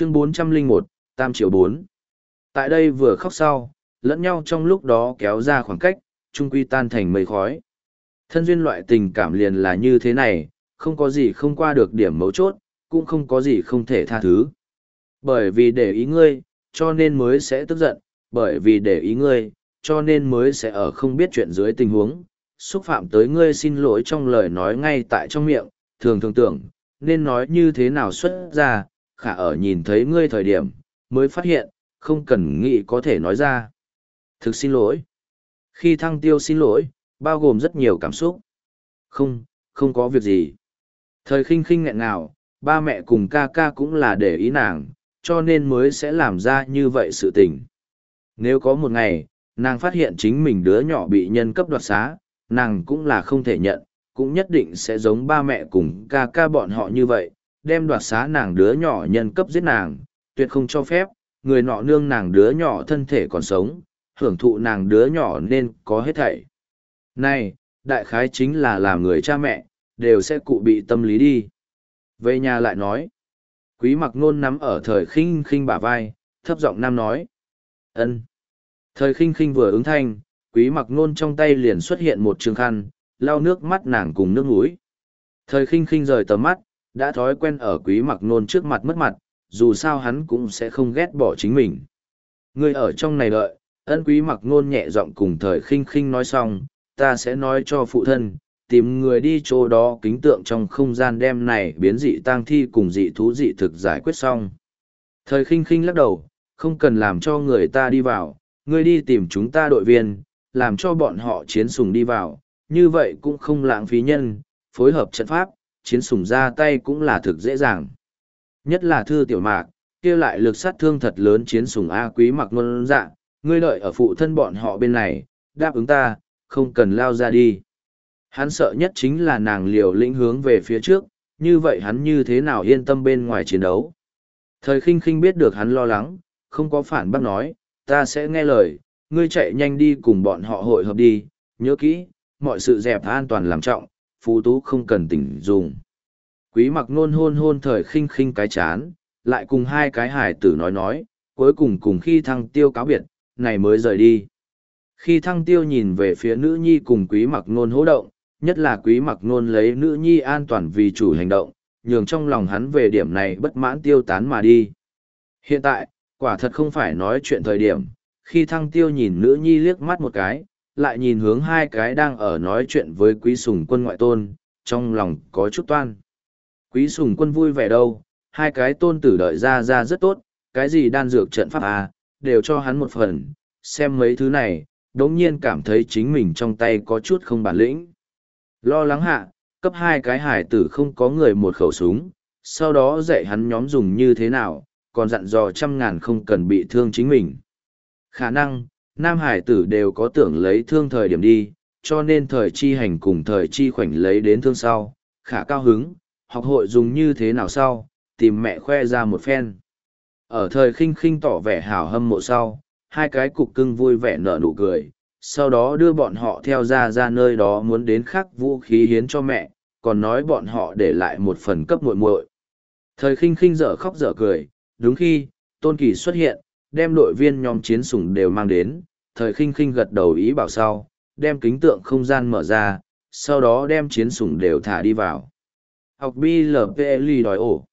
chương 401, Tam triệu 4. Tại đây vừa khóc sau, lẫn nhau trong lúc đó kéo ra khoảng cách, trung quy tan thành mây khói. Thân duyên loại tình cảm liền là như thế này, không có gì không qua được điểm mấu chốt, cũng không có gì không thể tha thứ. Bởi vì để ý ngươi, cho nên mới sẽ tức giận, bởi vì để ý ngươi, cho nên mới sẽ ở không biết chuyện dưới tình huống, xúc phạm tới ngươi xin lỗi trong lời nói ngay tại trong miệng, thường thường tưởng, nên nói như thế nào xuất ra, khả ở nhìn thấy ngươi thời điểm, mới phát hiện, không cần nghĩ có thể nói ra. Thực xin lỗi. Khi thăng tiêu xin lỗi, bao gồm rất nhiều cảm xúc. Không, không có việc gì. Thời khinh khinh nghẹn nào, ba mẹ cùng ca ca cũng là để ý nàng, cho nên mới sẽ làm ra như vậy sự tình. Nếu có một ngày, nàng phát hiện chính mình đứa nhỏ bị nhân cấp đoạt xá, nàng cũng là không thể nhận, cũng nhất định sẽ giống ba mẹ cùng ca ca bọn họ như vậy, đem đoạt xá nàng đứa nhỏ nhân cấp giết nàng, tuyệt không cho phép, người nọ nương nàng đứa nhỏ thân thể còn sống, hưởng thụ nàng đứa nhỏ nên có hết thảy. Này, đại khái chính là làm người cha mẹ, đều sẽ cụ bị tâm lý đi. Về nhà lại nói, quý mặc nôn nắm ở thời khinh khinh bả vai, thấp giọng nam nói. ân Thời khinh khinh vừa ứng thanh, quý mặc nôn trong tay liền xuất hiện một trường khăn, lau nước mắt nàng cùng nước mũi. Thời khinh khinh rời tầm mắt, đã thói quen ở quý mặc nôn trước mặt mất mặt, dù sao hắn cũng sẽ không ghét bỏ chính mình. Người ở trong này đợi, ân quý mặc nôn nhẹ giọng cùng thời khinh khinh nói xong, ta sẽ nói cho phụ thân, tìm người đi chỗ đó kính tượng trong không gian đem này biến dị tang thi cùng dị thú dị thực giải quyết xong. Thời khinh khinh lắc đầu, không cần làm cho người ta đi vào, ngươi đi tìm chúng ta đội viên, làm cho bọn họ chiến sùng đi vào, như vậy cũng không lãng phí nhân, phối hợp trận pháp, chiến sùng ra tay cũng là thực dễ dàng. Nhất là thư tiểu mạc, kia lại lực sát thương thật lớn chiến sùng A quý mặc ngôn dạ, ngươi đợi ở phụ thân bọn họ bên này, đáp ứng ta, không cần lao ra đi. Hắn sợ nhất chính là nàng liều lĩnh hướng về phía trước, như vậy hắn như thế nào yên tâm bên ngoài chiến đấu. Thời khinh khinh biết được hắn lo lắng, không có phản bác nói, ta sẽ nghe lời, ngươi chạy nhanh đi cùng bọn họ hội hợp đi, nhớ kỹ, mọi sự dẹp an toàn làm trọng, phú tú không cần tỉnh dùng. Quý mặc nôn hôn hôn thời khinh khinh cái chán, lại cùng hai cái hải tử nói nói, cuối cùng cùng khi thăng tiêu cáo biệt, này mới rời đi. Khi thăng tiêu nhìn về phía nữ nhi cùng quý mặc nôn hỗ động, nhất là quý mặc nôn lấy nữ nhi an toàn vì chủ hành động, nhường trong lòng hắn về điểm này bất mãn tiêu tán mà đi. Hiện tại, quả thật không phải nói chuyện thời điểm, khi thăng tiêu nhìn nữ nhi liếc mắt một cái, lại nhìn hướng hai cái đang ở nói chuyện với quý sùng quân ngoại tôn, trong lòng có chút toan. Quý sùng quân vui vẻ đâu, hai cái tôn tử đợi ra ra rất tốt, cái gì đan dược trận pháp à, đều cho hắn một phần, xem mấy thứ này, đống nhiên cảm thấy chính mình trong tay có chút không bản lĩnh. Lo lắng hạ, cấp hai cái hải tử không có người một khẩu súng, sau đó dạy hắn nhóm dùng như thế nào, còn dặn dò trăm ngàn không cần bị thương chính mình. Khả năng, nam hải tử đều có tưởng lấy thương thời điểm đi, cho nên thời chi hành cùng thời chi khoảnh lấy đến thương sau, khả cao hứng, học hội dùng như thế nào sau, tìm mẹ khoe ra một phen. Ở thời khinh khinh tỏ vẻ hảo hâm mộ sau, hai cái cục cưng vui vẻ nở nụ cười, sau đó đưa bọn họ theo ra ra nơi đó muốn đến khắc vũ khí hiến cho mẹ, còn nói bọn họ để lại một phần cấp muội muội. Thời khinh khinh dở khóc dở cười, đúng khi, Tôn Kỳ xuất hiện, đem đội viên nhóm chiến sủng đều mang đến, thời khinh khinh gật đầu ý bảo sau, đem kính tượng không gian mở ra, sau đó đem chiến sủng đều thả đi vào. Học BLPLI đòi ổ.